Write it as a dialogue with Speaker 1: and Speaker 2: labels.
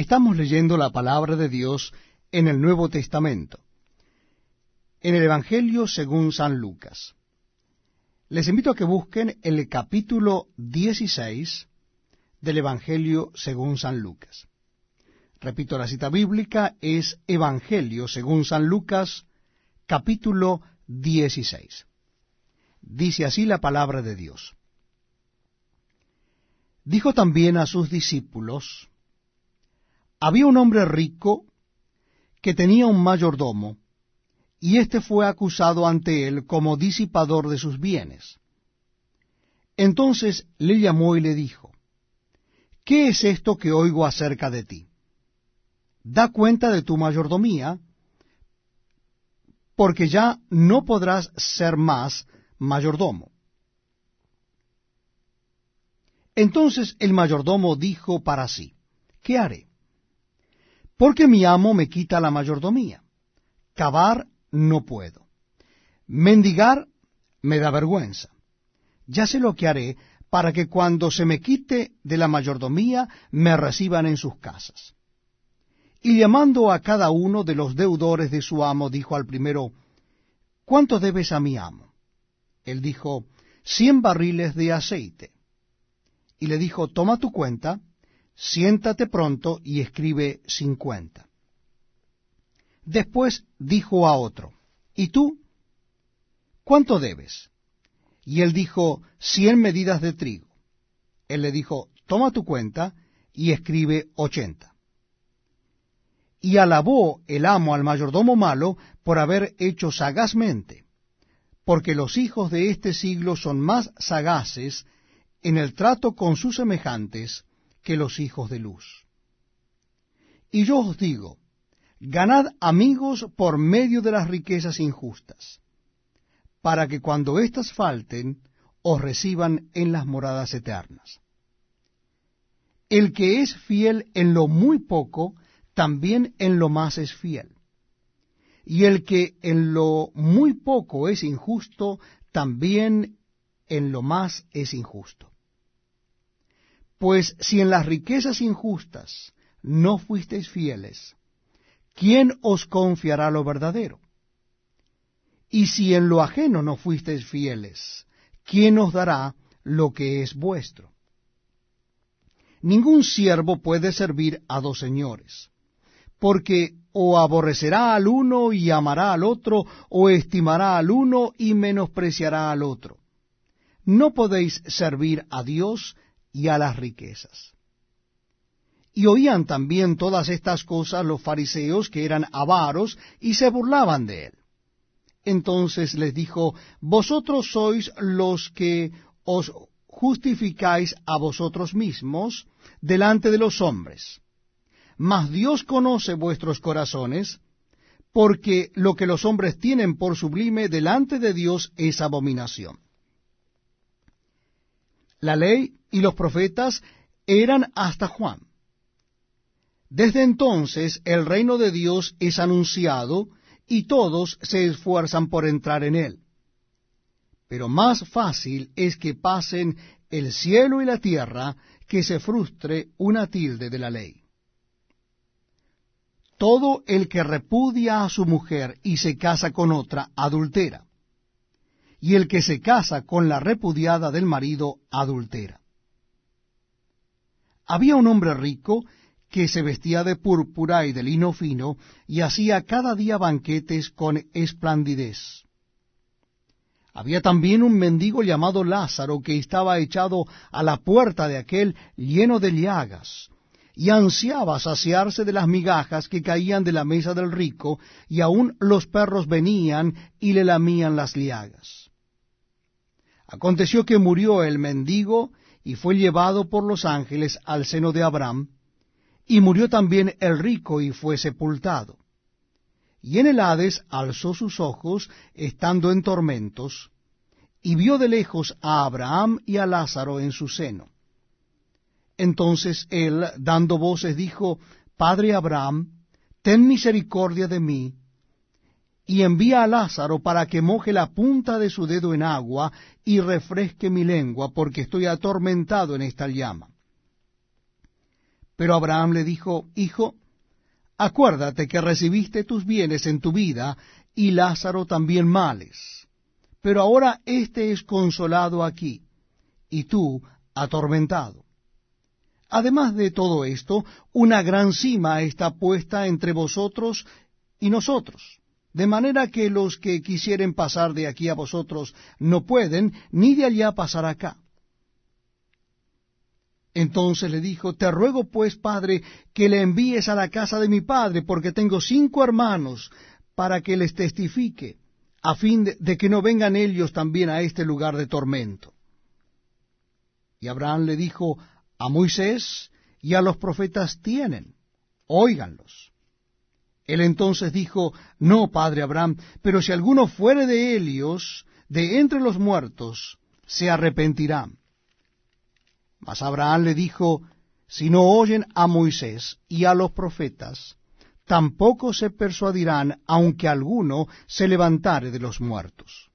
Speaker 1: Estamos leyendo la palabra de Dios en el Nuevo Testamento, en el Evangelio según San Lucas. Les invito a que busquen el capítulo 16 del Evangelio según San Lucas. Repito, la cita bíblica es Evangelio según San Lucas, capítulo 16. Dice así la palabra de Dios. Dijo también a sus discípulos, había un hombre rico que tenía un mayordomo, y éste fue acusado ante él como disipador de sus bienes. Entonces le llamó y le dijo, ¿Qué es esto que oigo acerca de ti? Da cuenta de tu mayordomía, porque ya no podrás ser más mayordomo. Entonces el mayordomo dijo para sí, ¿qué haré? Porque mi amo me quita la mayordomía. Cavar no puedo. Mendigar me da vergüenza. Ya sé lo que haré para que cuando se me quite de la mayordomía me reciban en sus casas. Y llamando a cada uno de los deudores de su amo, dijo al primero, ¿Cuánto debes a mi amo? Él dijo, cien barriles de aceite. Y le dijo, toma tu cuenta, siéntate pronto y escribe cincuenta. Después dijo a otro, ¿y tú? ¿Cuánto debes? Y él dijo, cien medidas de trigo. Él le dijo, toma tu cuenta y escribe ochenta. Y alabó el amo al mayordomo malo por haber hecho sagazmente, porque los hijos de este siglo son más sagaces en el trato con sus semejantes que los hijos de luz. Y yo os digo, ganad amigos por medio de las riquezas injustas, para que cuando éstas falten, os reciban en las moradas eternas. El que es fiel en lo muy poco, también en lo más es fiel. Y el que en lo muy poco es injusto, también en lo más es injusto. Pues si en las riquezas injustas no fuisteis fieles, ¿quién os confiará lo verdadero? Y si en lo ajeno no fuisteis fieles, ¿quién os dará lo que es vuestro? Ningún siervo puede servir a dos señores, porque o aborrecerá al uno y amará al otro, o estimará al uno y menospreciará al otro. No podéis servir a Dios y a las riquezas. Y oían también todas estas cosas los fariseos que eran avaros y se burlaban de él. Entonces les dijo, Vosotros sois los que os justificáis a vosotros mismos delante de los hombres. Mas Dios conoce vuestros corazones, porque lo que los hombres tienen por sublime delante de Dios es abominación. La ley y los profetas eran hasta Juan. Desde entonces el reino de Dios es anunciado y todos se esfuerzan por entrar en él. Pero más fácil es que pasen el cielo y la tierra que se frustre una tilde de la ley. Todo el que repudia a su mujer y se casa con otra adultera, y el que se casa con la repudiada del marido adultera. Había un hombre rico que se vestía de púrpura y de lino fino, y hacía cada día banquetes con esplandidez. Había también un mendigo llamado Lázaro que estaba echado a la puerta de aquel lleno de llagas, y ansiaba saciarse de las migajas que caían de la mesa del rico, y aun los perros venían y le lamían las llagas. Aconteció que murió el mendigo, y fue llevado por los ángeles al seno de Abraham, y murió también el rico y fue sepultado. Y en el Hades alzó sus ojos, estando en tormentos, y vio de lejos a Abraham y a Lázaro en su seno. Entonces él, dando voces, dijo, Padre Abraham, ten misericordia de mí, y envía a Lázaro para que moje la punta de su dedo en agua y refresque mi lengua, porque estoy atormentado en esta llama. Pero Abraham le dijo, Hijo, acuérdate que recibiste tus bienes en tu vida, y Lázaro también males. Pero ahora éste es consolado aquí, y tú atormentado. Además de todo esto, una gran cima está puesta entre vosotros y nosotros, de manera que los que quisieren pasar de aquí a vosotros no pueden, ni de allá pasar acá. Entonces le dijo, Te ruego pues, padre, que le envíes a la casa de mi padre, porque tengo cinco hermanos, para que les testifique, a fin de, que no vengan ellos también a este lugar de tormento. Y Abraham le dijo, a Moisés y a los profetas tienen, óiganlos. Él entonces dijo, No, padre Abraham, pero si alguno fuere de Helios, de entre los muertos, se arrepentirá. Mas Abraham le dijo, Si no oyen a Moisés y a los profetas, tampoco se persuadirán, aunque alguno se levantare de los muertos.